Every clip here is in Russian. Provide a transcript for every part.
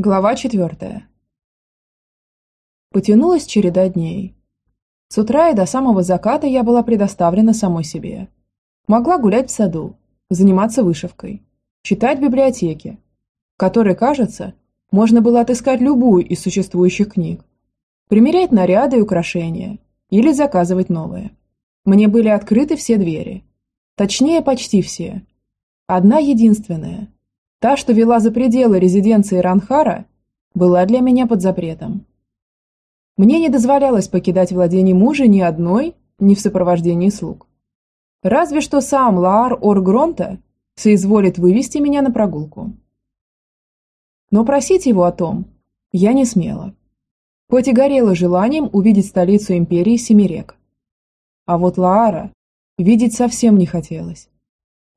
Глава четвертая. Потянулась череда дней. С утра и до самого заката я была предоставлена самой себе. Могла гулять в саду, заниматься вышивкой, читать в библиотеке, в которой, кажется, можно было отыскать любую из существующих книг, примерять наряды и украшения или заказывать новые. Мне были открыты все двери. Точнее, почти все. Одна единственная – Та, что вела за пределы резиденции Ранхара, была для меня под запретом. Мне не дозволялось покидать владение мужа ни одной, ни в сопровождении слуг. Разве что сам Лаар Оргронта соизволит вывести меня на прогулку. Но просить его о том я не смела, хоть и горела желанием увидеть столицу империи Семирек. А вот Лаара видеть совсем не хотелось.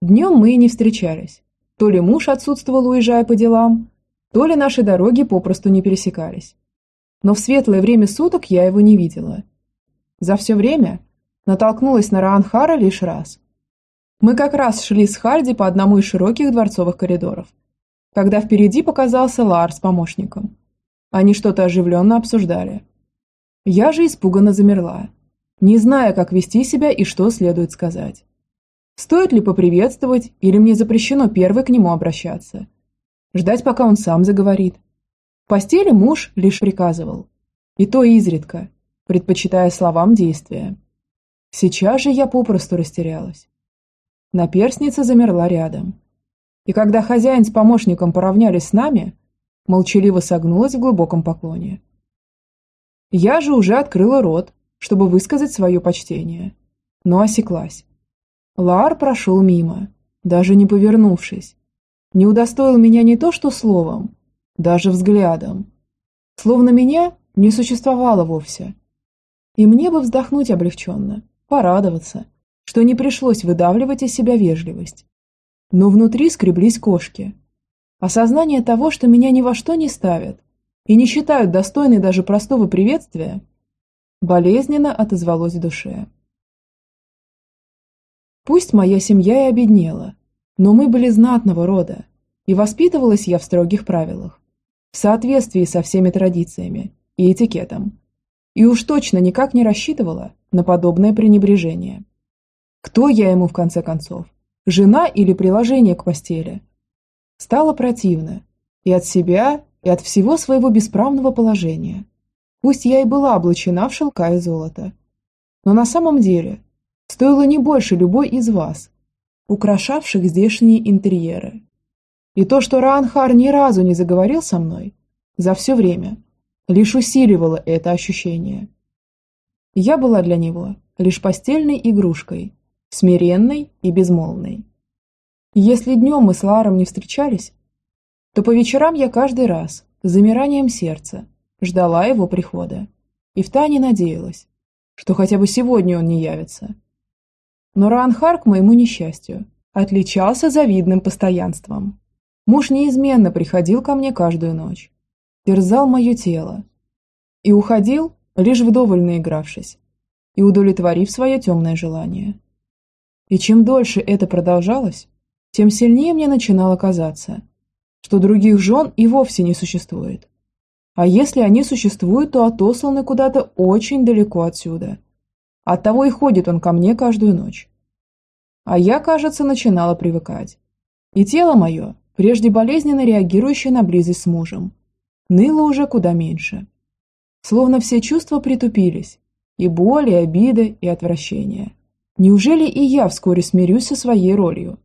Днем мы и не встречались, то ли муж отсутствовал, уезжая по делам, то ли наши дороги попросту не пересекались. Но в светлое время суток я его не видела. За все время натолкнулась на Раанхара лишь раз. Мы как раз шли с Харди по одному из широких дворцовых коридоров, когда впереди показался Лар с помощником. Они что-то оживленно обсуждали. Я же испуганно замерла, не зная, как вести себя и что следует сказать. Стоит ли поприветствовать, или мне запрещено первой к нему обращаться? Ждать, пока он сам заговорит. В постели муж лишь приказывал. И то изредка, предпочитая словам действия. Сейчас же я попросту растерялась. Наперсница замерла рядом. И когда хозяин с помощником поравнялись с нами, молчаливо согнулась в глубоком поклоне. Я же уже открыла рот, чтобы высказать свое почтение, но осеклась. Лаар прошел мимо, даже не повернувшись. Не удостоил меня не то что словом, даже взглядом. Словно меня не существовало вовсе. И мне бы вздохнуть облегченно, порадоваться, что не пришлось выдавливать из себя вежливость. Но внутри скреблись кошки. Осознание того, что меня ни во что не ставят и не считают достойной даже простого приветствия, болезненно отозвалось в душе. Пусть моя семья и обеднела, но мы были знатного рода, и воспитывалась я в строгих правилах, в соответствии со всеми традициями и этикетом. И уж точно никак не рассчитывала на подобное пренебрежение. Кто я ему в конце концов? Жена или приложение к постели? Стало противно. И от себя, и от всего своего бесправного положения. Пусть я и была облачена в шелка и золото. Но на самом деле стоило не больше любой из вас, украшавших здешние интерьеры. И то, что Раанхар ни разу не заговорил со мной за все время, лишь усиливало это ощущение. Я была для него лишь постельной игрушкой, смиренной и безмолвной. Если днем мы с Ларом не встречались, то по вечерам я каждый раз с замиранием сердца ждала его прихода и втайне надеялась, что хотя бы сегодня он не явится. Но Ранхар, к моему несчастью, отличался завидным постоянством. Муж неизменно приходил ко мне каждую ночь, терзал мое тело и уходил, лишь вдоволь наигравшись и удовлетворив свое темное желание. И чем дольше это продолжалось, тем сильнее мне начинало казаться, что других жен и вовсе не существует. А если они существуют, то отосланы куда-то очень далеко отсюда – Оттого и ходит он ко мне каждую ночь. А я, кажется, начинала привыкать. И тело мое, прежде болезненно реагирующее на близость с мужем, ныло уже куда меньше. Словно все чувства притупились, и боль, и обида, и отвращение. Неужели и я вскоре смирюсь со своей ролью?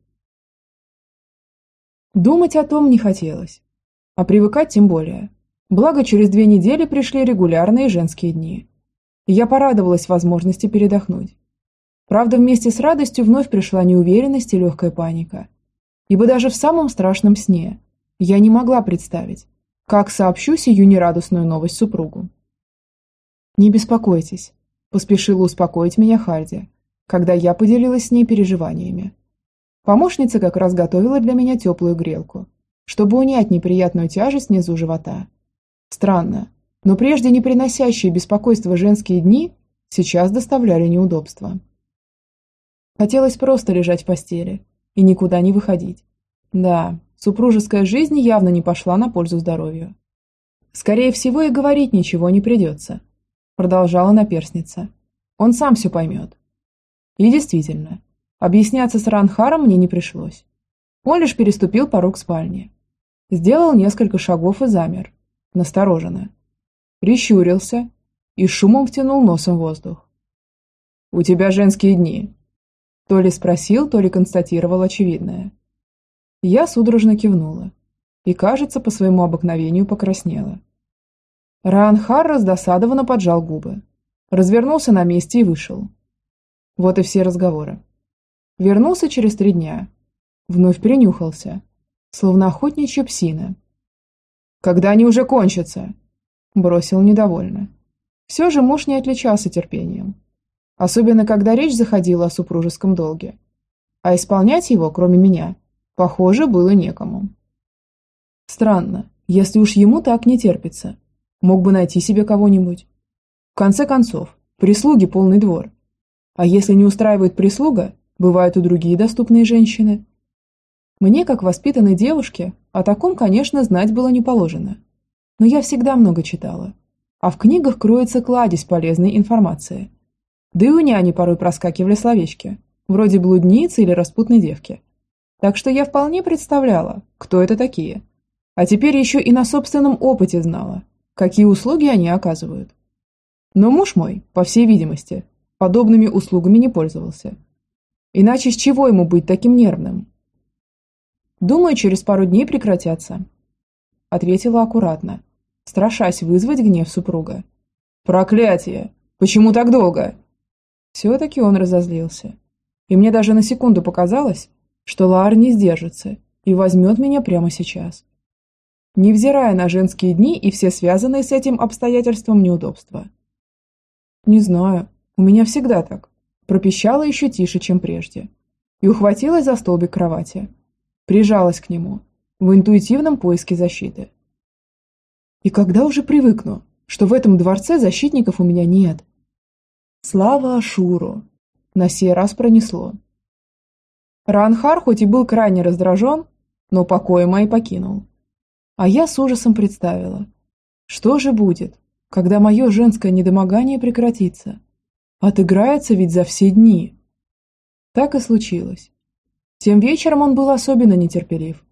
Думать о том не хотелось, а привыкать тем более. Благо, через две недели пришли регулярные женские дни – я порадовалась возможности передохнуть. Правда, вместе с радостью вновь пришла неуверенность и легкая паника. Ибо даже в самом страшном сне я не могла представить, как сообщу сию нерадостную новость супругу. «Не беспокойтесь», – поспешила успокоить меня Харди, когда я поделилась с ней переживаниями. Помощница как раз готовила для меня теплую грелку, чтобы унять неприятную тяжесть внизу живота. Странно, но прежде не приносящие беспокойства женские дни сейчас доставляли неудобства. Хотелось просто лежать в постели и никуда не выходить. Да, супружеская жизнь явно не пошла на пользу здоровью. Скорее всего, и говорить ничего не придется. Продолжала наперсница. Он сам все поймет. И действительно, объясняться с Ранхаром мне не пришлось. Он лишь переступил порог спальни. Сделал несколько шагов и замер, настороженно. Прищурился и шумом втянул носом воздух. «У тебя женские дни», то ли спросил, то ли констатировал очевидное. Я судорожно кивнула и, кажется, по своему обыкновению покраснела. Раанхар раздосадованно поджал губы, развернулся на месте и вышел. Вот и все разговоры. Вернулся через три дня. Вновь принюхался, словно охотничья псина. «Когда они уже кончатся?» Бросил недовольно. Все же муж не отличался терпением. Особенно, когда речь заходила о супружеском долге. А исполнять его, кроме меня, похоже, было некому. Странно, если уж ему так не терпится. Мог бы найти себе кого-нибудь. В конце концов, прислуги полный двор. А если не устраивает прислуга, бывают и другие доступные женщины. Мне, как воспитанной девушке, о таком, конечно, знать было не положено. Но я всегда много читала. А в книгах кроется кладезь полезной информации. Да и у няни порой проскакивали словечки, вроде блудницы или распутной девки. Так что я вполне представляла, кто это такие. А теперь еще и на собственном опыте знала, какие услуги они оказывают. Но муж мой, по всей видимости, подобными услугами не пользовался. Иначе с чего ему быть таким нервным? Думаю, через пару дней прекратятся. Ответила аккуратно, страшась вызвать гнев супруга. Проклятие! Почему так долго? Все-таки он разозлился. И мне даже на секунду показалось, что Лаар не сдержится и возьмет меня прямо сейчас. Невзирая на женские дни и все связанные с этим обстоятельством неудобства. Не знаю, у меня всегда так. Пропищала еще тише, чем прежде. И ухватилась за столбик кровати. Прижалась к нему, в интуитивном поиске защиты. И когда уже привыкну, что в этом дворце защитников у меня нет, Слава Ашуру! На сей раз пронесло. Ранхар хоть и был крайне раздражен, но покоя мои покинул. А я с ужасом представила, что же будет, когда мое женское недомогание прекратится? Отыграется ведь за все дни. Так и случилось. Тем вечером он был особенно нетерпелив.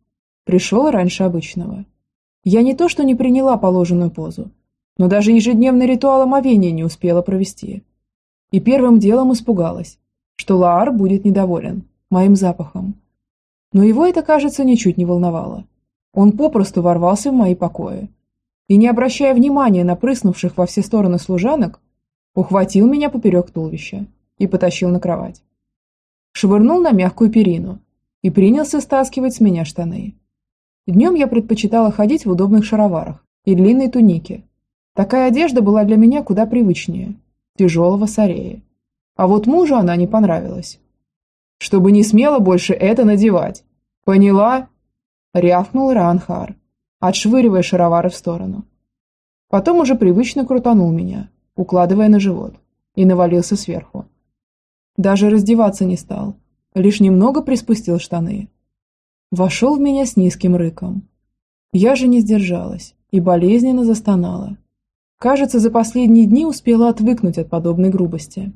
Пришел раньше обычного. Я не то что не приняла положенную позу, но даже ежедневный ритуал омовения не успела провести и первым делом испугалась, что Лаар будет недоволен моим запахом. Но его это, кажется, ничуть не волновало. Он попросту ворвался в мои покои и, не обращая внимания на прыснувших во все стороны служанок, ухватил меня поперек туловища и потащил на кровать. Швырнул на мягкую перину и принялся стаскивать с меня штаны. Днем я предпочитала ходить в удобных шароварах и длинной тунике. Такая одежда была для меня куда привычнее тяжелого сарея. А вот мужу она не понравилась. «Чтобы не смело больше это надевать. Поняла?» Рявкнул Ранхар, отшвыривая шаровары в сторону. Потом уже привычно крутанул меня, укладывая на живот, и навалился сверху. Даже раздеваться не стал, лишь немного приспустил штаны. Вошел в меня с низким рыком. Я же не сдержалась и болезненно застонала, Кажется, за последние дни успела отвыкнуть от подобной грубости.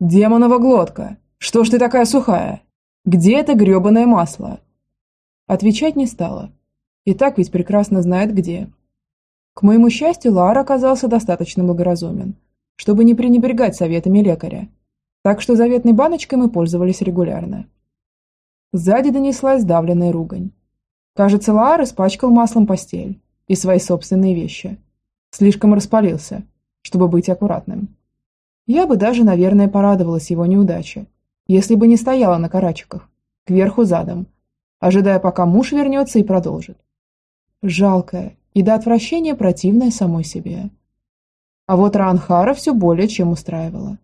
«Демонова глотка! Что ж ты такая сухая? Где это грёбаное масло?» Отвечать не стала. И так ведь прекрасно знает где. К моему счастью, Лара оказался достаточно благоразумен, чтобы не пренебрегать советами лекаря. Так что заветной баночкой мы пользовались регулярно. Сзади донеслась давленная ругань. Кажется, Лаар испачкал маслом постель и свои собственные вещи. Слишком распалился, чтобы быть аккуратным. Я бы даже, наверное, порадовалась его неудаче, если бы не стояла на карачиках, кверху задом, ожидая, пока муж вернется и продолжит. Жалкое и до отвращения противное самой себе. А вот Ранхара все более чем устраивало.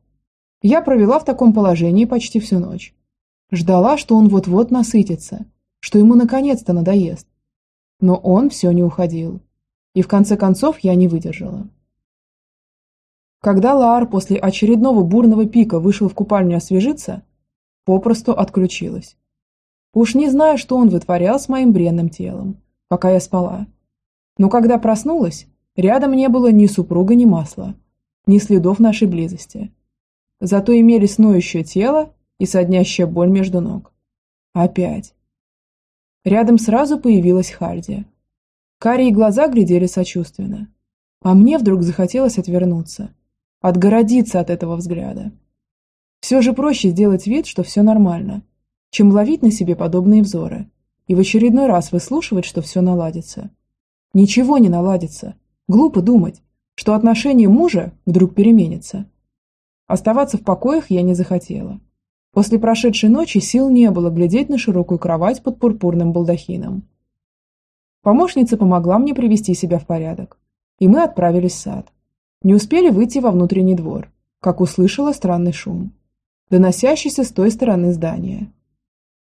Я провела в таком положении почти всю ночь. Ждала, что он вот-вот насытится, что ему наконец-то надоест. Но он все не уходил. И в конце концов я не выдержала. Когда Лаар после очередного бурного пика вышел в купальню освежиться, попросту отключилась. Уж не знаю, что он вытворял с моим бренным телом, пока я спала. Но когда проснулась, рядом не было ни супруга, ни масла, ни следов нашей близости. Зато имелись ноющее тело и соднящая боль между ног. Опять. Рядом сразу появилась Харди. Карие глаза глядели сочувственно. А мне вдруг захотелось отвернуться, отгородиться от этого взгляда. Все же проще сделать вид, что все нормально, чем ловить на себе подобные взоры и в очередной раз выслушивать, что все наладится. Ничего не наладится. Глупо думать, что отношение мужа вдруг переменится. Оставаться в покоях я не захотела. После прошедшей ночи сил не было глядеть на широкую кровать под пурпурным балдахином. Помощница помогла мне привести себя в порядок и мы отправились в сад. Не успели выйти во внутренний двор, как услышала странный шум, доносящийся с той стороны здания.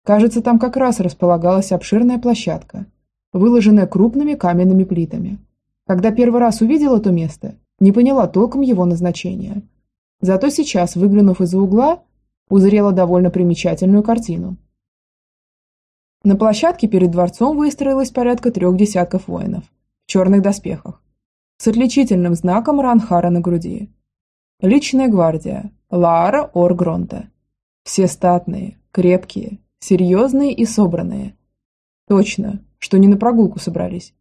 Кажется, там как раз располагалась обширная площадка, выложенная крупными каменными плитами. Когда первый раз увидела то место, не поняла толком его назначения. Зато сейчас, выглянув из-за угла, узрела довольно примечательную картину. На площадке перед дворцом выстроилось порядка трех десятков воинов в черных доспехах с отличительным знаком Ранхара на груди. Личная гвардия Лаара Оргронта. Все статные, крепкие, серьезные и собранные. Точно, что не на прогулку собрались.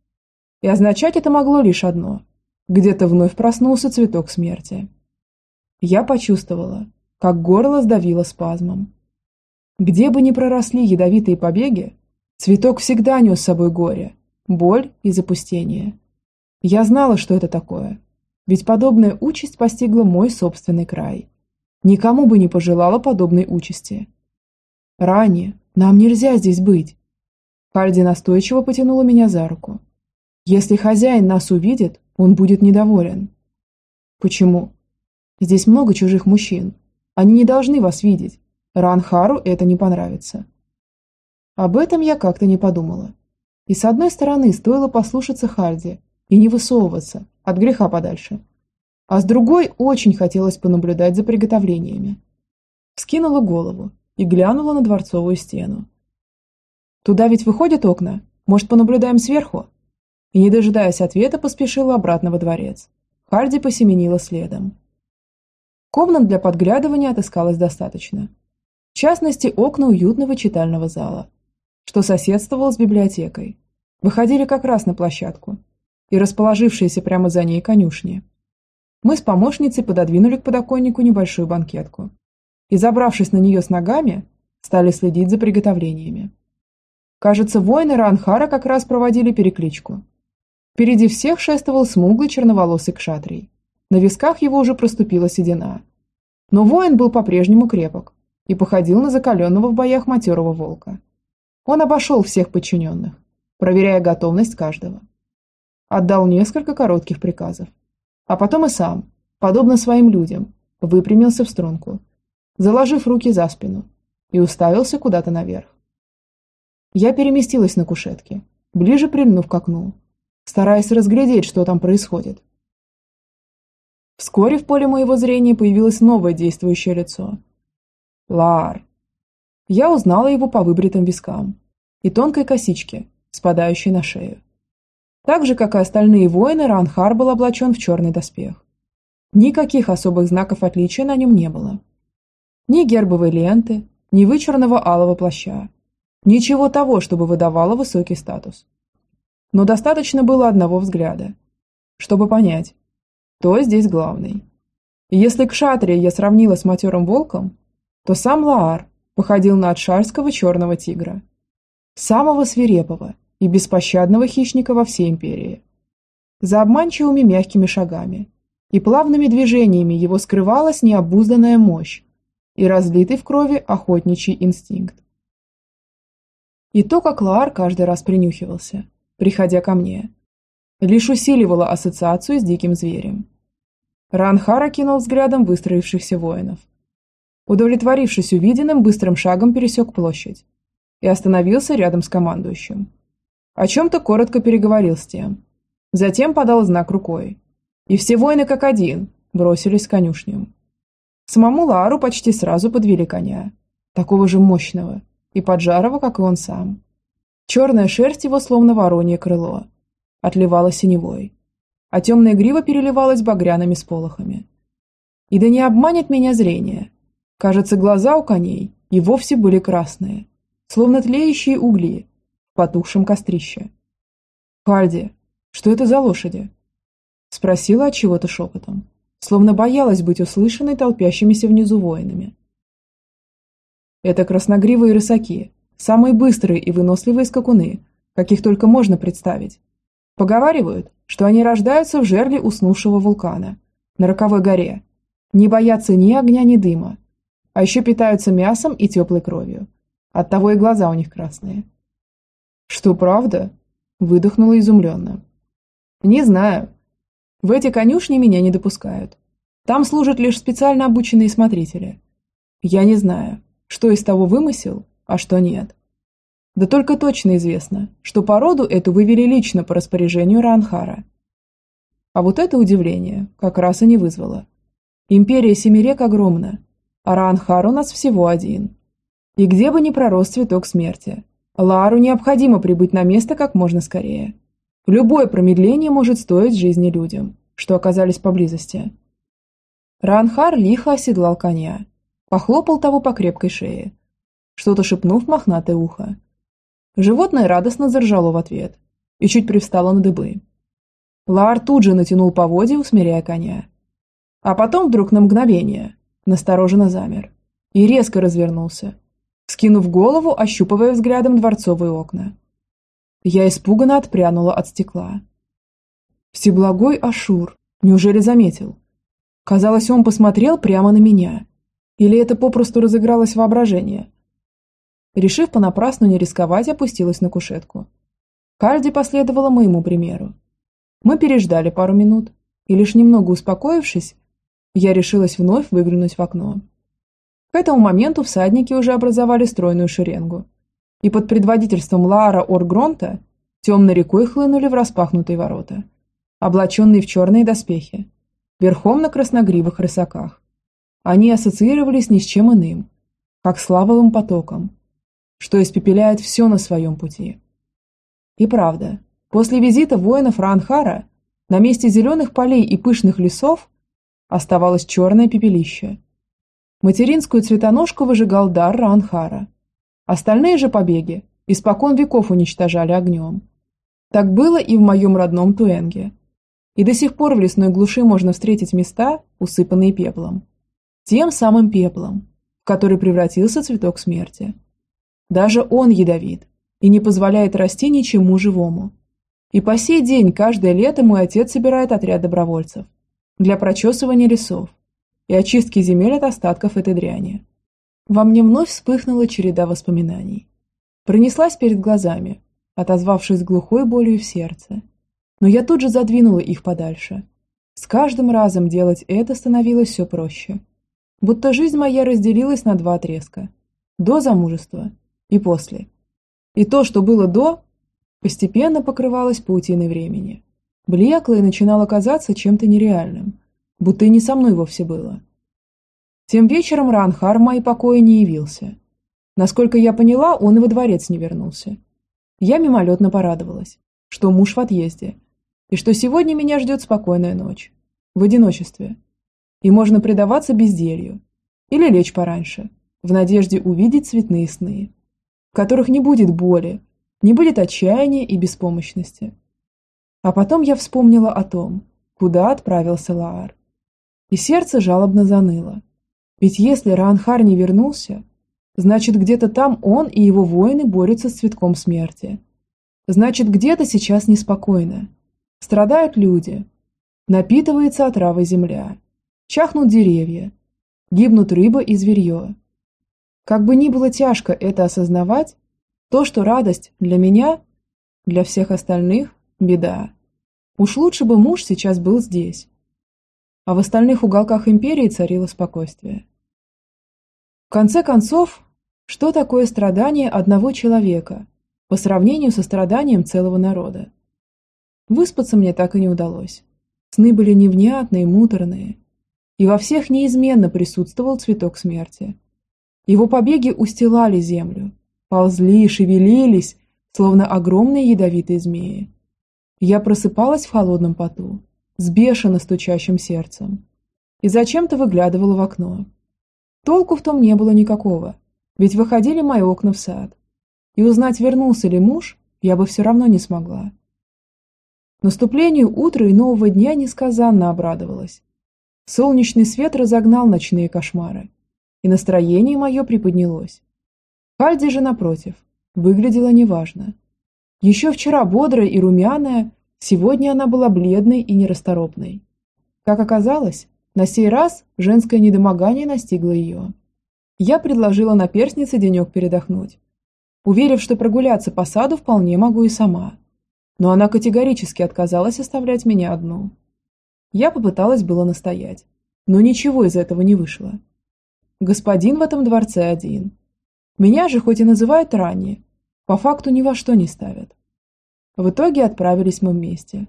И означать это могло лишь одно. Где-то вновь проснулся цветок смерти. Я почувствовала, как горло сдавило спазмом. Где бы ни проросли ядовитые побеги, цветок всегда нес с собой горе, боль и запустение. Я знала, что это такое. Ведь подобная участь постигла мой собственный край. Никому бы не пожелала подобной участи. Ранее нам нельзя здесь быть. Харди настойчиво потянула меня за руку. Если хозяин нас увидит, он будет недоволен. Почему? Здесь много чужих мужчин. Они не должны вас видеть. Ранхару это не понравится. Об этом я как-то не подумала. И с одной стороны, стоило послушаться Харди, и не высовываться, от греха подальше. А с другой очень хотелось понаблюдать за приготовлениями. Вскинула голову и глянула на дворцовую стену. «Туда ведь выходят окна? Может, понаблюдаем сверху?» И, не дожидаясь ответа, поспешила обратно во дворец. Харди посеменила следом. Комнат для подглядывания отыскалось достаточно. В частности, окна уютного читального зала, что соседствовало с библиотекой. Выходили как раз на площадку, и расположившиеся прямо за ней конюшни. Мы с помощницей пододвинули к подоконнику небольшую банкетку и, забравшись на нее с ногами, стали следить за приготовлениями. Кажется, воины Ранхара как раз проводили перекличку. Впереди всех шествовал смуглый черноволосый кшатрий. На висках его уже проступила седина. Но воин был по-прежнему крепок и походил на закаленного в боях матерого волка. Он обошел всех подчиненных, проверяя готовность каждого отдал несколько коротких приказов. А потом и сам, подобно своим людям, выпрямился в струнку, заложив руки за спину и уставился куда-то наверх. Я переместилась на кушетке, ближе прильнув к окну, стараясь разглядеть, что там происходит. Вскоре в поле моего зрения появилось новое действующее лицо. Лар. Я узнала его по выбритым вискам и тонкой косичке, спадающей на шею. Так же, как и остальные воины, Ранхар был облачен в черный доспех. Никаких особых знаков отличия на нем не было. Ни гербовой ленты, ни вычурного алого плаща. Ничего того, чтобы выдавало высокий статус. Но достаточно было одного взгляда, чтобы понять, кто здесь главный. И если к Шатре я сравнила с матерым волком, то сам Лаар походил на отшарского черного тигра. Самого свирепого и беспощадного хищника во всей империи. За обманчивыми мягкими шагами и плавными движениями его скрывалась необузданная мощь и разлитый в крови охотничий инстинкт. И то, как Лаар каждый раз принюхивался, приходя ко мне, лишь усиливало ассоциацию с диким зверем. Ранхара кинул взглядом выстроившихся воинов. Удовлетворившись увиденным, быстрым шагом пересек площадь и остановился рядом с командующим. О чем-то коротко переговорил с тем. Затем подал знак рукой. И все воины как один бросились к конюшням. Самому Лару почти сразу подвели коня. Такого же мощного и поджарого, как и он сам. Черная шерсть его словно воронье крыло. Отливала синевой, а темная грива переливалась багряными сполохами. И да не обманет меня зрение. Кажется, глаза у коней и вовсе были красные, словно тлеющие угли в потухшем кострище. «Хальди, что это за лошади?» Спросила от чего-то шепотом, словно боялась быть услышанной толпящимися внизу воинами. Это красногривые рысаки, самые быстрые и выносливые скакуны, каких только можно представить. Поговаривают, что они рождаются в жерле уснувшего вулкана, на Роковой горе, не боятся ни огня, ни дыма, а еще питаются мясом и теплой кровью. Оттого и глаза у них красные. «Что, правда?» – выдохнула изумленно. «Не знаю. В эти конюшни меня не допускают. Там служат лишь специально обученные смотрители. Я не знаю, что из того вымысел, а что нет. Да только точно известно, что породу эту вывели лично по распоряжению Ранхара. А вот это удивление как раз и не вызвало. Империя Семирек огромна, а Ранхар у нас всего один. И где бы ни пророс цветок смерти, Лару необходимо прибыть на место как можно скорее. Любое промедление может стоить жизни людям, что оказались поблизости. Ранхар лихо оседлал коня, похлопал того по крепкой шее, что-то шепнув мохнатое ухо. Животное радостно заржало в ответ и чуть привстало на дыбы. Лар тут же натянул поводья, усмиряя коня. А потом вдруг на мгновение настороженно замер и резко развернулся, скинув голову, ощупывая взглядом дворцовые окна. Я испуганно отпрянула от стекла. Всеблагой Ашур, неужели заметил? Казалось, он посмотрел прямо на меня. Или это попросту разыгралось воображение? Решив понапрасну не рисковать, опустилась на кушетку. Кальди последовала моему примеру. Мы переждали пару минут, и лишь немного успокоившись, я решилась вновь выглянуть в окно. К этому моменту всадники уже образовали стройную шеренгу, и под предводительством Лаара Оргронта темной рекой хлынули в распахнутые ворота, облаченные в черные доспехи, верхом на красногривых рысаках. Они ассоциировались ни с чем иным, как с лавовым потоком, что испепеляет все на своем пути. И правда, после визита воинов Ранхара на месте зеленых полей и пышных лесов оставалось черное пепелище. Материнскую цветоножку выжигал дар Ранхара. Остальные же побеги испокон веков уничтожали огнем. Так было и в моем родном Туэнге. И до сих пор в лесной глуши можно встретить места, усыпанные пеплом. Тем самым пеплом, в который превратился цветок смерти. Даже он ядовит и не позволяет расти ничему живому. И по сей день каждое лето мой отец собирает отряд добровольцев для прочесывания лесов и очистки земель от остатков этой дряни. Во мне вновь вспыхнула череда воспоминаний. Пронеслась перед глазами, отозвавшись глухой болью в сердце. Но я тут же задвинула их подальше. С каждым разом делать это становилось все проще. Будто жизнь моя разделилась на два отрезка. До замужества и после. И то, что было до, постепенно покрывалось паутиной времени. Блекло и начинало казаться чем-то нереальным, будто и не со мной вовсе было. Тем вечером Ранхар в мои покои не явился. Насколько я поняла, он и во дворец не вернулся. Я мимолетно порадовалась, что муж в отъезде, и что сегодня меня ждет спокойная ночь, в одиночестве, и можно предаваться безделью или лечь пораньше, в надежде увидеть цветные сны в которых не будет боли, не будет отчаяния и беспомощности. А потом я вспомнила о том, куда отправился Лаар. И сердце жалобно заныло. Ведь если Ранхар не вернулся, значит где-то там он и его воины борются с цветком смерти. Значит где-то сейчас неспокойно. Страдают люди. Напитывается отравой земля. Чахнут деревья. Гибнут рыба и зверье. Как бы ни было тяжко это осознавать, то, что радость для меня, для всех остальных – беда. Уж лучше бы муж сейчас был здесь. А в остальных уголках империи царило спокойствие. В конце концов, что такое страдание одного человека по сравнению со страданием целого народа? Выспаться мне так и не удалось. Сны были невнятные, муторные. И во всех неизменно присутствовал цветок смерти – его побеги устилали землю, ползли, шевелились, словно огромные ядовитые змеи. Я просыпалась в холодном поту, с бешено стучащим сердцем, и зачем-то выглядывала в окно. Толку в том не было никакого, ведь выходили мои окна в сад, и узнать, вернулся ли муж, я бы все равно не смогла. Наступлению утра и нового дня несказанно обрадовалась. Солнечный свет разогнал ночные кошмары, и настроение мое приподнялось. Хальди же, напротив, выглядела неважно. Еще вчера бодрая и румяная, сегодня она была бледной и нерасторопной. Как оказалось, на сей раз женское недомогание настигло ее. Я предложила наперснице денек передохнуть, уверив, что прогуляться по саду вполне могу и сама. Но она категорически отказалась оставлять меня одну. Я попыталась было настоять, но ничего из этого не вышло. Господин в этом дворце один. Меня же хоть и называют ранее, по факту ни во что не ставят. В итоге отправились мы вместе.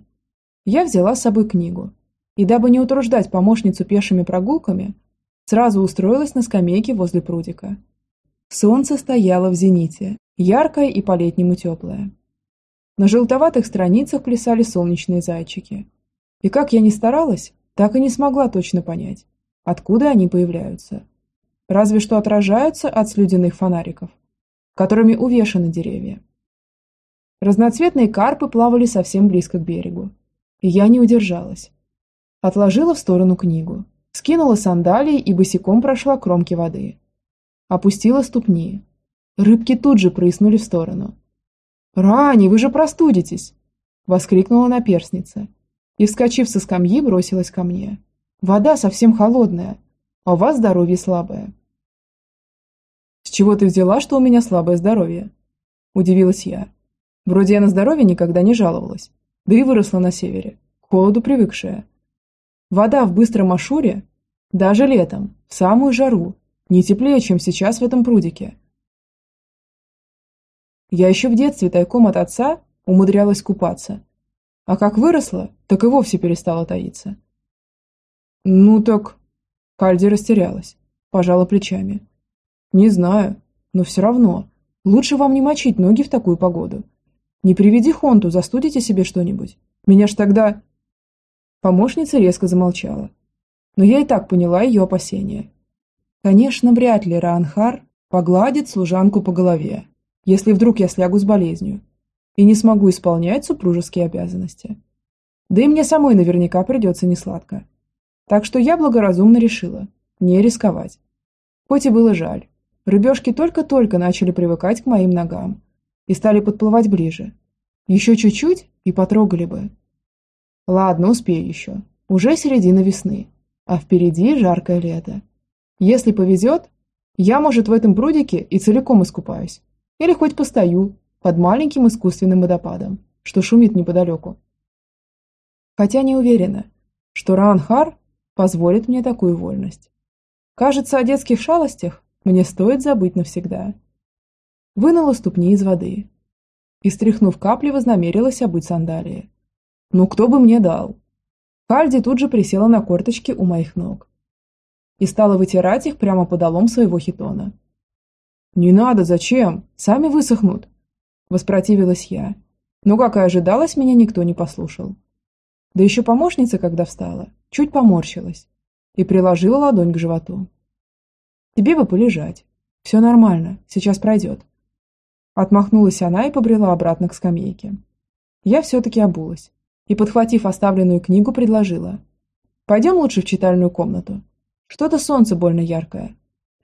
Я взяла с собой книгу, и дабы не утруждать помощницу пешими прогулками, сразу устроилась на скамейке возле прудика. Солнце стояло в зените, яркое и по-летнему теплое. На желтоватых страницах плясали солнечные зайчики. И как я ни старалась, так и не смогла точно понять, откуда они появляются. Разве что отражаются от слюдяных фонариков, которыми увешаны деревья. Разноцветные карпы плавали совсем близко к берегу, и я не удержалась. Отложила в сторону книгу, скинула сандалии и босиком прошла кромки воды. Опустила ступни, Рыбки тут же прыснули в сторону. «Рани, вы же простудитесь!» – воскликнула наперсница и, вскочив со скамьи, бросилась ко мне. «Вода совсем холодная, а у вас здоровье слабое». «С чего ты взяла, что у меня слабое здоровье?» – удивилась я. Вроде я на здоровье никогда не жаловалась, да и выросла на севере, к холоду привыкшая. Вода в быстром Ашуре, даже летом, в самую жару, не теплее, чем сейчас в этом прудике – я еще в детстве тайком от отца умудрялась купаться. А как выросла, так и вовсе перестала таиться. «Ну так...» Кальди растерялась, пожала плечами. «Не знаю, но все равно. Лучше вам не мочить ноги в такую погоду. Не приведи Хонту, застудите себе что-нибудь. Меня ж тогда...» Помощница резко замолчала. Но я и так поняла ее опасения. Конечно, вряд ли Раанхар погладит служанку по голове если вдруг я слягу с болезнью и не смогу исполнять супружеские обязанности. Да и мне самой наверняка придется несладко. Так что я благоразумно решила не рисковать. Хоть и было жаль. Рыбешки только-только начали привыкать к моим ногам и стали подплывать ближе. Еще чуть-чуть и потрогали бы. Ладно, успею еще. Уже середина весны, а впереди жаркое лето. Если повезет, я, может, в этом прудике и целиком искупаюсь. Или хоть постою под маленьким искусственным водопадом, что шумит неподалеку. Хотя не уверена, что Раанхар позволит мне такую вольность. Кажется, о детских шалостях мне стоит забыть навсегда. Вынула ступни из воды и, стряхнув капли, вознамерилась обуть сандалии. Ну кто бы мне дал? Кальди тут же присела на корточки у моих ног и стала вытирать их прямо подолом своего хитона. «Не надо, зачем? Сами высохнут!» Воспротивилась я. Но, как и ожидалось, меня никто не послушал. Да еще помощница, когда встала, чуть поморщилась и приложила ладонь к животу. «Тебе бы полежать. Все нормально, сейчас пройдет». Отмахнулась она и побрела обратно к скамейке. Я все-таки обулась и, подхватив оставленную книгу, предложила. «Пойдем лучше в читальную комнату. Что-то солнце больно яркое.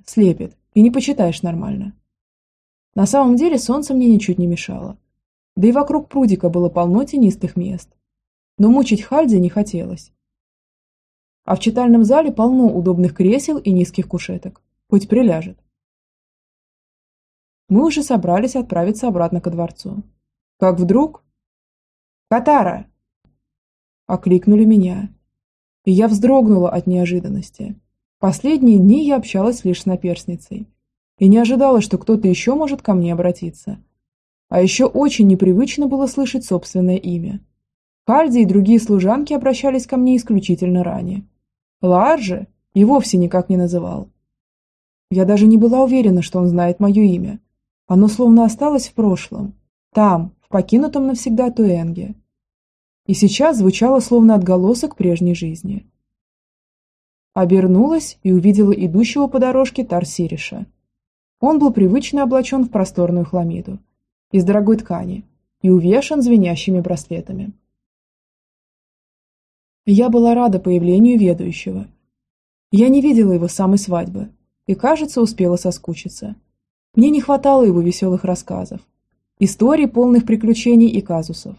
Слепит и не почитаешь нормально. На самом деле солнце мне ничуть не мешало. Да и вокруг прудика было полно тенистых мест. Но мучить Хальди не хотелось. А в читальном зале полно удобных кресел и низких кушеток. Хоть приляжет. Мы уже собрались отправиться обратно ко дворцу. Как вдруг... «Катара!» Окликнули меня. И я вздрогнула от неожиданности. Последние дни я общалась лишь с наперсницей и не ожидала, что кто-то еще может ко мне обратиться. А еще очень непривычно было слышать собственное имя. Харди и другие служанки обращались ко мне исключительно ранее. Лар же и вовсе никак не называл. Я даже не была уверена, что он знает мое имя. Оно словно осталось в прошлом, там, в покинутом навсегда Туэнге. и сейчас звучало словно отголосок прежней жизни. Обернулась и увидела идущего по дорожке Тарсириша. Он был привычно облачен в просторную хламиду из дорогой ткани и увешан звенящими браслетами. Я была рада появлению ведущего. Я не видела его с самой свадьбы и, кажется, успела соскучиться. Мне не хватало его веселых рассказов, историй, полных приключений и казусов.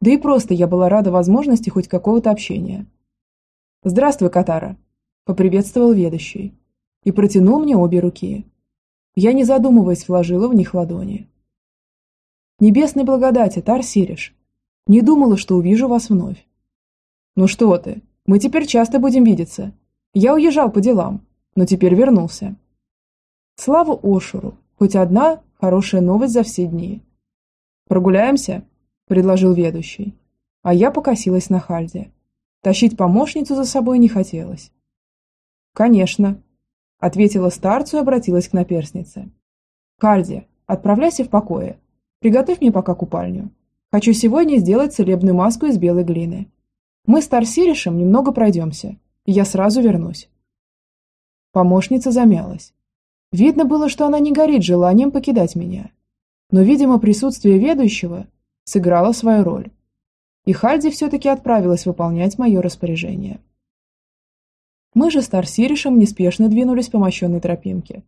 Да и просто я была рада возможности хоть какого-то общения. «Здравствуй, Катара!» – поприветствовал ведущий и протянул мне обе руки. Я, не задумываясь, вложила в них ладони. «Небесной благодати, Тар Сириш! Не думала, что увижу вас вновь». «Ну что ты, мы теперь часто будем видеться. Я уезжал по делам, но теперь вернулся». Слава Ошуру, хоть одна хорошая новость за все дни. «Прогуляемся?» – предложил ведущий. А я покосилась на Хальде. Тащить помощницу за собой не хотелось. «Конечно», – ответила старцу и обратилась к наперснице. «Хальде, отправляйся в покое. Приготовь мне пока купальню. Хочу сегодня сделать целебную маску из белой глины. Мы с Тарсиришем немного пройдемся, и я сразу вернусь». Помощница замялась. Видно было, что она не горит желанием покидать меня но, видимо, присутствие ведущего сыграло свою роль. И Хальди все-таки отправилась выполнять мое распоряжение. Мы же с Тарсиришем неспешно двинулись по мощенной тропинке,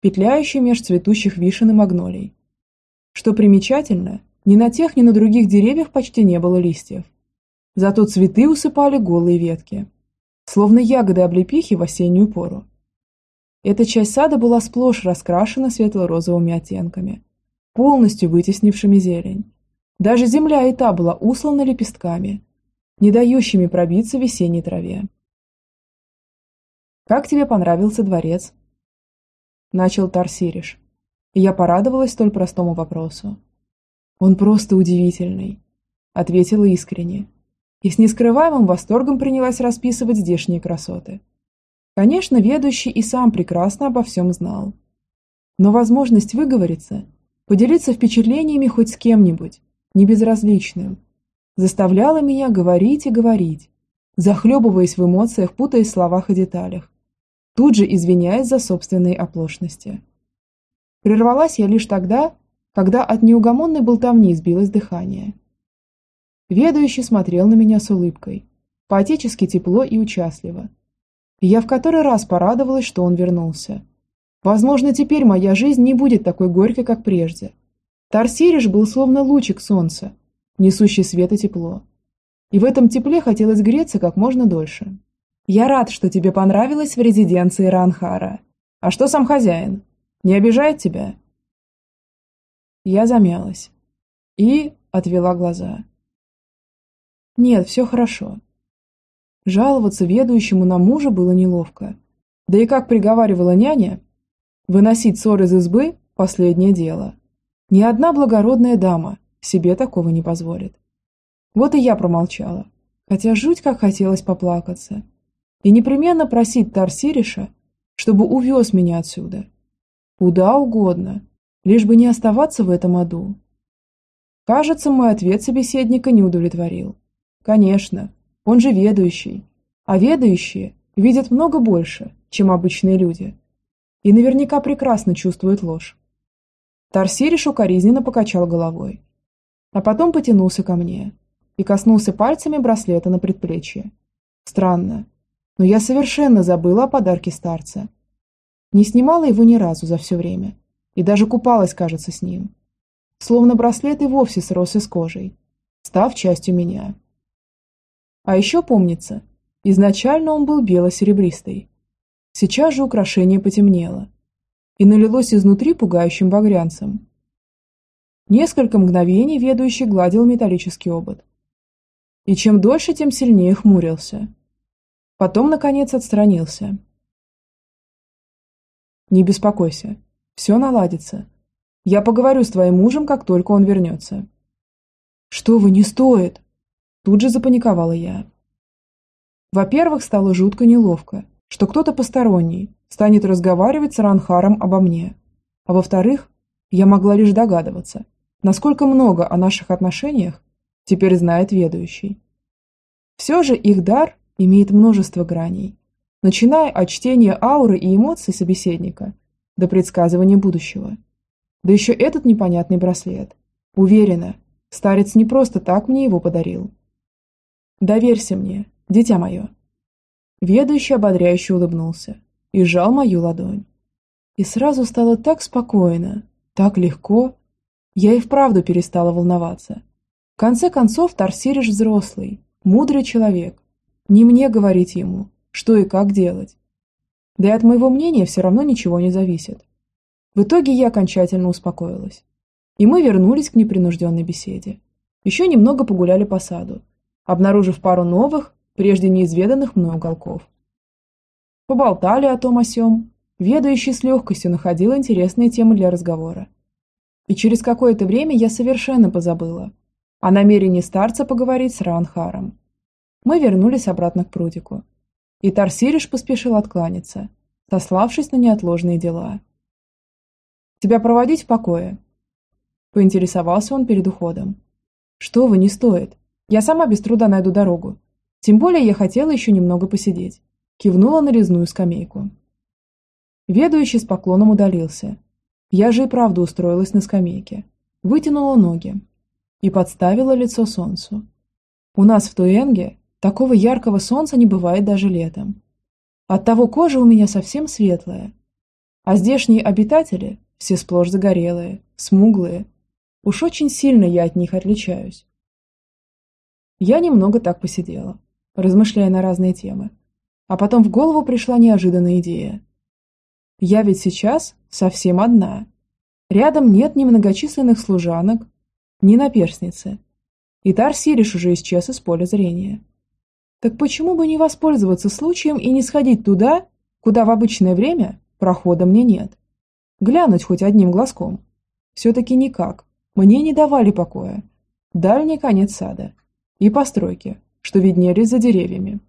петляющей меж цветущих вишен и магнолий. Что примечательно, ни на тех, ни на других деревьях почти не было листьев. Зато цветы усыпали голые ветки, словно ягоды облепихи в осеннюю пору. Эта часть сада была сплошь раскрашена светло-розовыми оттенками – полностью вытеснившими зелень. Даже земля и та была услана лепестками, не дающими пробиться весенней траве. «Как тебе понравился дворец?» Начал Тарсириш, и я порадовалась столь простому вопросу. «Он просто удивительный», — ответила искренне, и с нескрываемым восторгом принялась расписывать здешние красоты. Конечно, ведущий и сам прекрасно обо всем знал. Но возможность выговориться — Поделиться впечатлениями хоть с кем-нибудь, небезразличным, заставляла меня говорить и говорить, захлебываясь в эмоциях, путаясь в словах и деталях, тут же извиняясь за собственные оплошности. Прервалась я лишь тогда, когда от неугомонной болтовни сбилось дыхание. Ведущий смотрел на меня с улыбкой, поотечески тепло и участливо. Я в который раз порадовалась, что он вернулся. Возможно, теперь моя жизнь не будет такой горькой, как прежде. Тарсириш был словно лучик солнца, несущий свет и тепло. И в этом тепле хотелось греться как можно дольше. «Я рад, что тебе понравилось в резиденции Ранхара. А что сам хозяин? Не обижает тебя?» Я замялась и отвела глаза. «Нет, все хорошо». Жаловаться ведущему на мужа было неловко. Да и как приговаривала няня, Выносить ссор из избы – последнее дело. Ни одна благородная дама себе такого не позволит. Вот и я промолчала, хотя жуть как хотелось поплакаться. И непременно просить Тарсириша, чтобы увез меня отсюда. Куда угодно, лишь бы не оставаться в этом аду. Кажется, мой ответ собеседника не удовлетворил. Конечно, он же ведущий, а ведающие видят много больше, чем обычные люди – и наверняка прекрасно чувствует ложь. Тарсириш укоризненно покачал головой, а потом потянулся ко мне и коснулся пальцами браслета на предплечье. Странно, но я совершенно забыла о подарке старца. Не снимала его ни разу за все время, и даже купалась, кажется, с ним. Словно браслет и вовсе срос из кожей, став частью меня. А еще помнится, изначально он был бело-серебристый, Сейчас же украшение потемнело и налилось изнутри пугающим багрянцем. Несколько мгновений ведущий гладил металлический обод. И чем дольше, тем сильнее хмурился. Потом, наконец, отстранился. «Не беспокойся, все наладится. Я поговорю с твоим мужем, как только он вернется». «Что вы, не стоит!» Тут же запаниковала я. Во-первых, стало жутко неловко что кто-то посторонний станет разговаривать с Ранхаром обо мне. А во-вторых, я могла лишь догадываться, насколько много о наших отношениях теперь знает ведущий. Все же их дар имеет множество граней, начиная от чтения ауры и эмоций собеседника до предсказывания будущего. Да еще этот непонятный браслет. Уверена, старец не просто так мне его подарил. Доверься мне, дитя мое. Ведущий ободряюще улыбнулся и сжал мою ладонь. И сразу стало так спокойно, так легко. Я и вправду перестала волноваться. В конце концов, Тарсириш взрослый, мудрый человек. Не мне говорить ему, что и как делать. Да и от моего мнения все равно ничего не зависит. В итоге я окончательно успокоилась. И мы вернулись к непринужденной беседе. Еще немного погуляли по саду, обнаружив пару новых, прежде неизведанных мной уголков. Поболтали о том о сём, ведающий с легкостью находил интересные темы для разговора. И через какое-то время я совершенно позабыла о намерении старца поговорить с Ранхаром. Мы вернулись обратно к прудику. И Тарсириш поспешил откланяться, сославшись на неотложные дела. «Тебя проводить в покое?» Поинтересовался он перед уходом. «Что вы, не стоит. Я сама без труда найду дорогу. Тем более я хотела еще немного посидеть». Кивнула на резную скамейку. Ведущий с поклоном удалился. Я же и правда устроилась на скамейке. Вытянула ноги. И подставила лицо солнцу. У нас в Туэнге Такого яркого солнца не бывает даже летом. Оттого кожа у меня совсем светлая. А здешние обитатели все сплошь загорелые, смуглые. Уж очень сильно я от них отличаюсь. Я немного так посидела, размышляя на разные темы. А потом в голову пришла неожиданная идея. Я ведь сейчас совсем одна. Рядом нет ни многочисленных служанок, ни наперсницы. И Тарсириш уже исчез из поля зрения. Так почему бы не воспользоваться случаем и не сходить туда, куда в обычное время прохода мне нет? Глянуть хоть одним глазком. Все-таки никак. Мне не давали покоя. Дальний конец сада. И постройки, что виднелись за деревьями.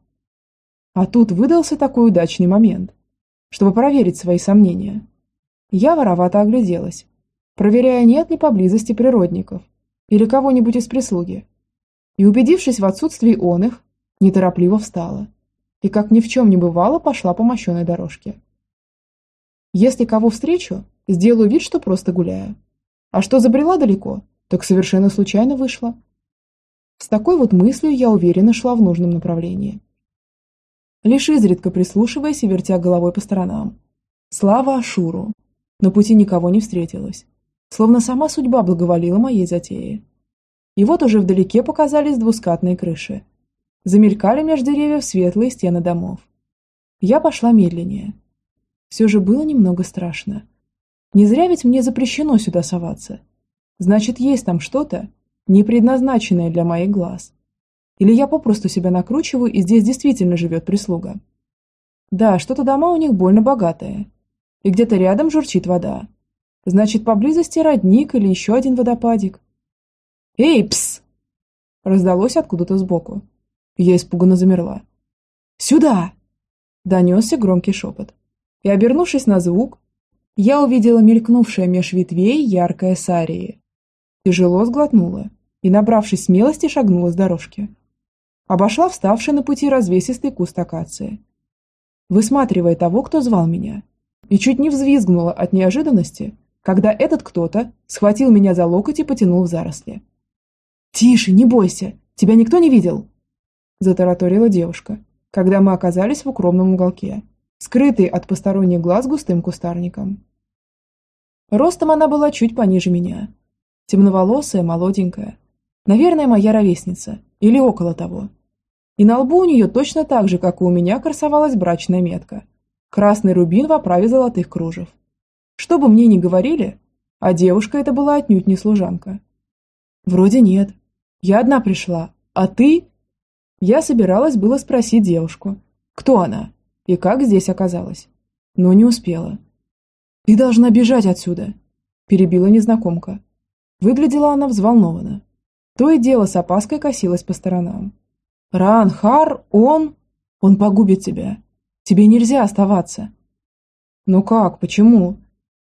А тут выдался такой удачный момент, чтобы проверить свои сомнения. Я воровато огляделась, проверяя, нет ли поблизости природников или кого-нибудь из прислуги. И убедившись в отсутствии он их, неторопливо встала и, как ни в чем не бывало, пошла по мощенной дорожке. Если кого встречу, сделаю вид, что просто гуляю. А что забрела далеко, так совершенно случайно вышла. С такой вот мыслью я уверенно шла в нужном направлении. Лишь изредка прислушиваясь и вертя головой по сторонам. Слава Ашуру! На пути никого не встретилось. Словно сама судьба благоволила моей затее. И вот уже вдалеке показались двускатные крыши, Замелькали между деревьев светлые стены домов. Я пошла медленнее. Все же было немного страшно. Не зря ведь мне запрещено сюда соваться. Значит, есть там что-то, не предназначенное для моих глаз. Или я попросту себя накручиваю, и здесь действительно живет прислуга. Да, что-то дома у них больно богатые. И где-то рядом журчит вода. Значит, поблизости родник или еще один водопадик. «Эй, пс!» Раздалось откуда-то сбоку. Я испуганно замерла. «Сюда!» – донесся громкий шепот. И, обернувшись на звук, я увидела мелькнувшее меж ветвей яркое сарии. Тяжело сглотнула и, набравшись смелости, шагнула с дорожки. Обошла вставший на пути развесистый куст акации. Высматривая того, кто звал меня, и чуть не взвизгнула от неожиданности, когда этот кто-то схватил меня за локоть и потянул в заросли. «Тише, не бойся! Тебя никто не видел!» затараторила девушка, когда мы оказались в укромном уголке, скрытый от посторонних глаз густым кустарником. Ростом она была чуть пониже меня. Темноволосая, молоденькая. Наверное, моя ровесница. Или около того. И на лбу у нее точно так же, как и у меня, красовалась брачная метка. Красный рубин в оправе золотых кружев. Что бы мне ни говорили, а девушка эта была отнюдь не служанка. Вроде нет. Я одна пришла. А ты? Я собиралась было спросить девушку, кто она и как здесь оказалась, но не успела. «Ты должна бежать отсюда», – перебила незнакомка. Выглядела она взволнованно. То и дело с опаской косилась по сторонам. «Ранхар, он... Он погубит тебя. Тебе нельзя оставаться». «Ну как? Почему?»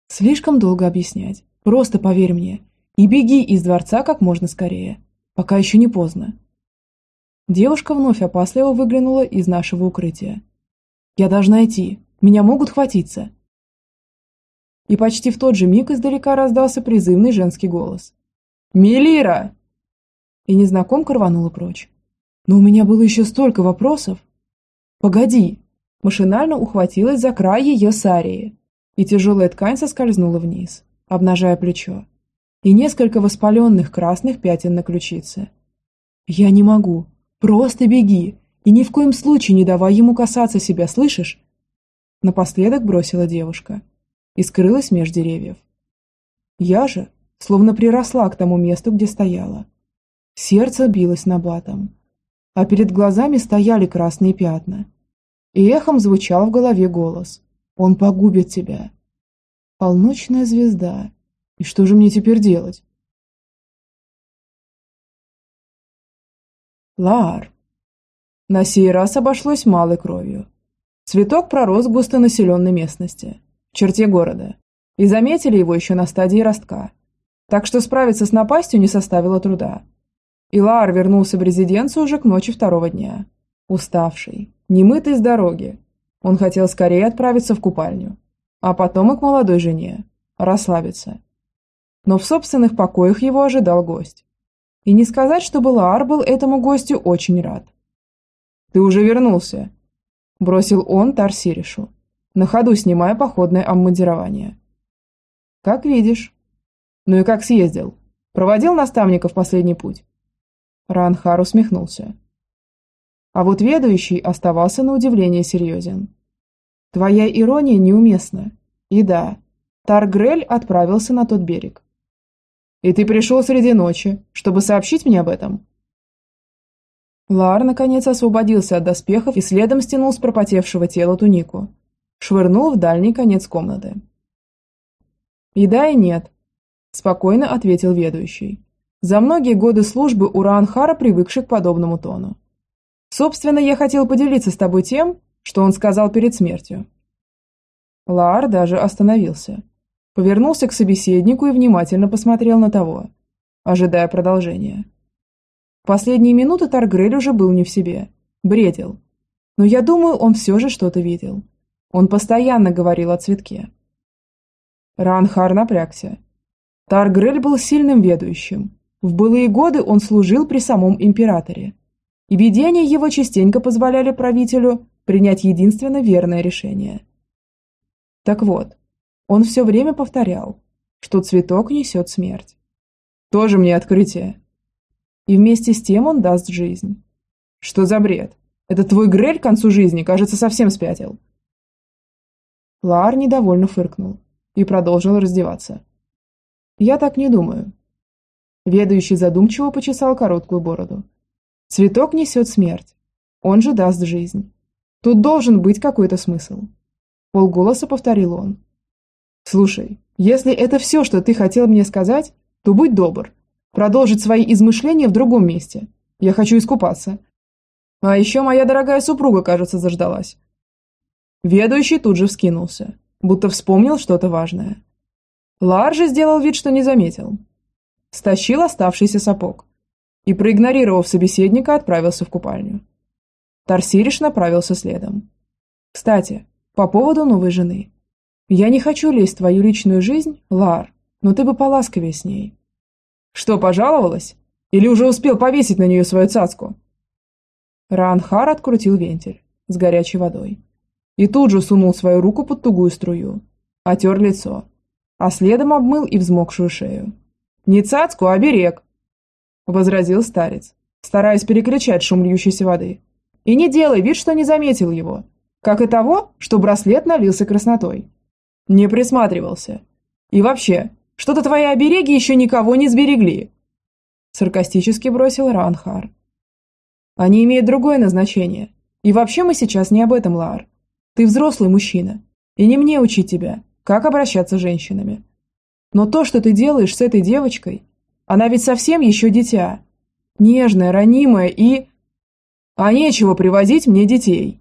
«Слишком долго объяснять. Просто поверь мне. И беги из дворца как можно скорее. пока еще не поздно. Девушка вновь опасливо выглянула из нашего укрытия. «Я должна идти. Меня могут хватиться». И почти в тот же миг издалека раздался призывный женский голос. «Мелира!» И незнакомка рванула прочь. «Но у меня было еще столько вопросов!» «Погоди!» Машинально ухватилась за край ее сарии, и тяжелая ткань соскользнула вниз, обнажая плечо, и несколько воспаленных красных пятен на ключице. «Я не могу. Просто беги, и ни в коем случае не давай ему касаться себя, слышишь?» Напоследок бросила девушка и скрылась меж деревьев. Я же словно приросла к тому месту, где стояла. Сердце билось набатом, а перед глазами стояли красные пятна. И эхом звучал в голове голос. «Он погубит тебя». Полночная звезда. И что же мне теперь делать? Лар. На сей раз обошлось малой кровью. Цветок пророс в густонаселенной местности, в черте города, и заметили его еще на стадии ростка. Так что справиться с напастью не составило труда. И Лар вернулся в резиденцию уже к ночи второго дня. Уставший, немытый с дороги. Он хотел скорее отправиться в купальню, а потом и к молодой жене, расслабиться но в собственных покоях его ожидал гость. И не сказать, чтобы Лаар был этому гостю очень рад. «Ты уже вернулся», – бросил он Тарсиришу, на ходу снимая походное обмундирование. «Как видишь». «Ну и как съездил? Проводил наставника в последний путь?» Ранхар усмехнулся. А вот ведущий оставался на удивление серьезен. «Твоя ирония неуместна. И да, Таргрель отправился на тот берег. И ты пришел среди ночи, чтобы сообщить мне об этом?» Лар, наконец, освободился от доспехов и следом стянул с пропотевшего тела тунику. Швырнул в дальний конец комнаты. «И да, и нет», – спокойно ответил ведущий. За многие годы службы у Раанхара привыкший к подобному тону. «Собственно, я хотел поделиться с тобой тем, что он сказал перед смертью». Лар даже остановился – повернулся к собеседнику и внимательно посмотрел на того, ожидая продолжения. Последние минуты Таргрель уже был не в себе, бредил. Но я думаю, он все же что-то видел. Он постоянно говорил о цветке. Ранхар напрягся. Таргрель был сильным ведущим. В былые годы он служил при самом императоре. И видения его частенько позволяли правителю принять единственно верное решение. Так вот, он все время повторял, что цветок несет смерть. Тоже мне открытие. И вместе с тем он даст жизнь. Что за бред? Это твой Грель к концу жизни, кажется, совсем спятил. Лар недовольно фыркнул и продолжил раздеваться. Я так не думаю. Ведущий задумчиво почесал короткую бороду. Цветок несет смерть. Он же даст жизнь. Тут должен быть какой-то смысл. Полголоса повторил он. Слушай, если это все, что ты хотел мне сказать, то будь добр. Продолжить свои измышления в другом месте. Я хочу искупаться. А еще моя дорогая супруга, кажется, заждалась. Ведущий тут же вскинулся, будто вспомнил что-то важное. Лар же сделал вид, что не заметил. Стащил оставшийся сапог и, проигнорировав собеседника, отправился в купальню. Тарсириш направился следом. Кстати, по поводу новой жены. Я не хочу лезть в твою личную жизнь, Лар, но ты бы поласковее с ней. Что, пожаловалась? Или уже успел повесить на нее свою цацку? Ранхар открутил вентиль с горячей водой и тут же сунул свою руку под тугую струю, отер лицо, а следом обмыл и взмокшую шею. «Не цацку, а берег!» – возразил старец, стараясь перекричать шум льющейся воды. «И не делай вид, что не заметил его, как и того, что браслет налился краснотой». Не присматривался. И вообще, что-то твои обереги еще никого не сберегли. Саркастически бросил Ранхар. Они имеют другое назначение. И вообще мы сейчас не об этом, Лар. Ты взрослый мужчина. И не мне учить тебя, как обращаться с женщинами. Но то, что ты делаешь с этой девочкой, она ведь совсем еще дитя. Нежная, ранимая и... А нечего привозить мне детей.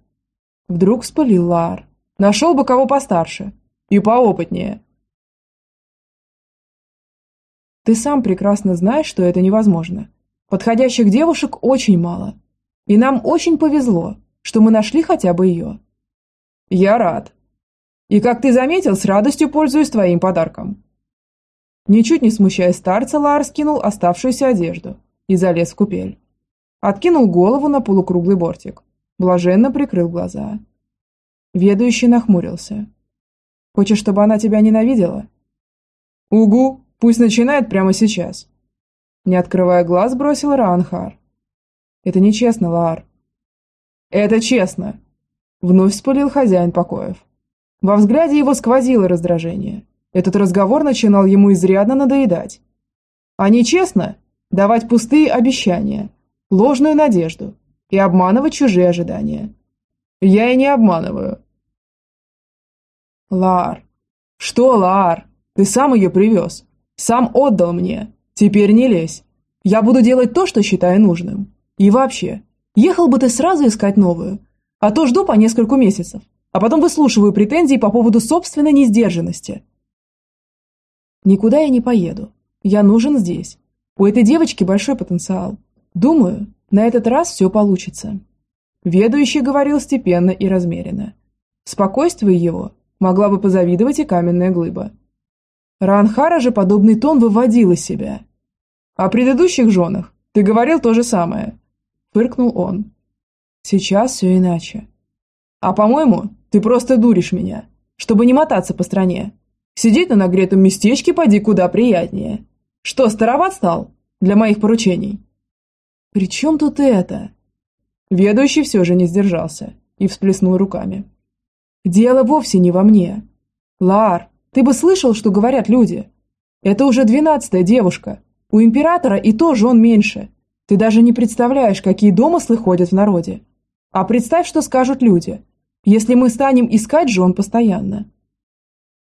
Вдруг вспылил Лар. Нашел бы кого постарше. И поопытнее. Ты сам прекрасно знаешь, что это невозможно. Подходящих девушек очень мало. И нам очень повезло, что мы нашли хотя бы ее. Я рад. И как ты заметил, с радостью пользуюсь твоим подарком. Ничуть не смущая старца, Лар скинул оставшуюся одежду и залез в купель. Откинул голову на полукруглый бортик. Блаженно прикрыл глаза. Ведущий нахмурился. «Хочешь, чтобы она тебя ненавидела?» «Угу, пусть начинает прямо сейчас», не открывая глаз, бросил Раанхар. «Это нечестно, Лаар». «Это честно!» Вновь вспылил хозяин покоев. Во взгляде его сквозило раздражение. Этот разговор начинал ему изрядно надоедать. А нечестно давать пустые обещания, ложную надежду и обманывать чужие ожидания. Я и не обманываю. Лар. Что, Лар? Ты сам ее привез. Сам отдал мне. Теперь не лезь. Я буду делать то, что считаю нужным. И вообще, ехал бы ты сразу искать новую. А то жду по нескольку месяцев. А потом выслушиваю претензии по поводу собственной несдержанности. Никуда я не поеду. Я нужен здесь. У этой девочки большой потенциал. Думаю, на этот раз все получится. Ведущий говорил степенно и размеренно. Спокойствие его могла бы позавидовать и каменная глыба. Ранхара же подобный тон выводил из себя. «О предыдущих женах ты говорил то же самое», – фыркнул он. «Сейчас все иначе». «А по-моему, ты просто дуришь меня, чтобы не мотаться по стране. Сидеть на нагретом местечке поди куда приятнее. Что, староват стал для моих поручений?» «При чем тут это?» Ведущий все же не сдержался и всплеснул руками. «Дело вовсе не во мне. Лар, ты бы слышал, что говорят люди. Это уже двенадцатая девушка, у императора и то жен меньше. Ты даже не представляешь, какие домыслы ходят в народе. А представь, что скажут люди, если мы станем искать жен постоянно.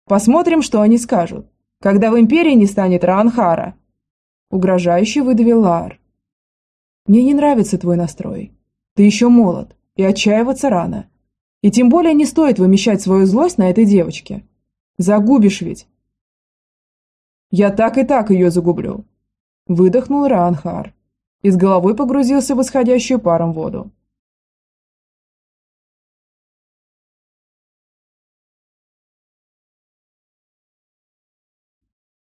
Посмотрим, что они скажут, когда в империи не станет Раанхара. Угрожающе выдавил Лаар. Мне не нравится твой настрой. Ты еще молод, и отчаиваться рано. И тем более не стоит вымещать свою злость на этой девочке. Загубишь ведь. Я так и так ее загублю. Выдохнул Раанхар и с головой погрузился в исходящую паром воду.